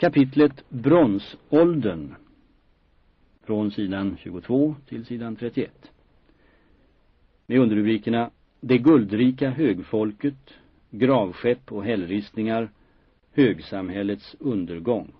Kapitlet Bronsåldern från sidan 22 till sidan 31. Med underrubrikerna Det guldrika högfolket, gravskepp och hällristningar, högsamhällets undergång.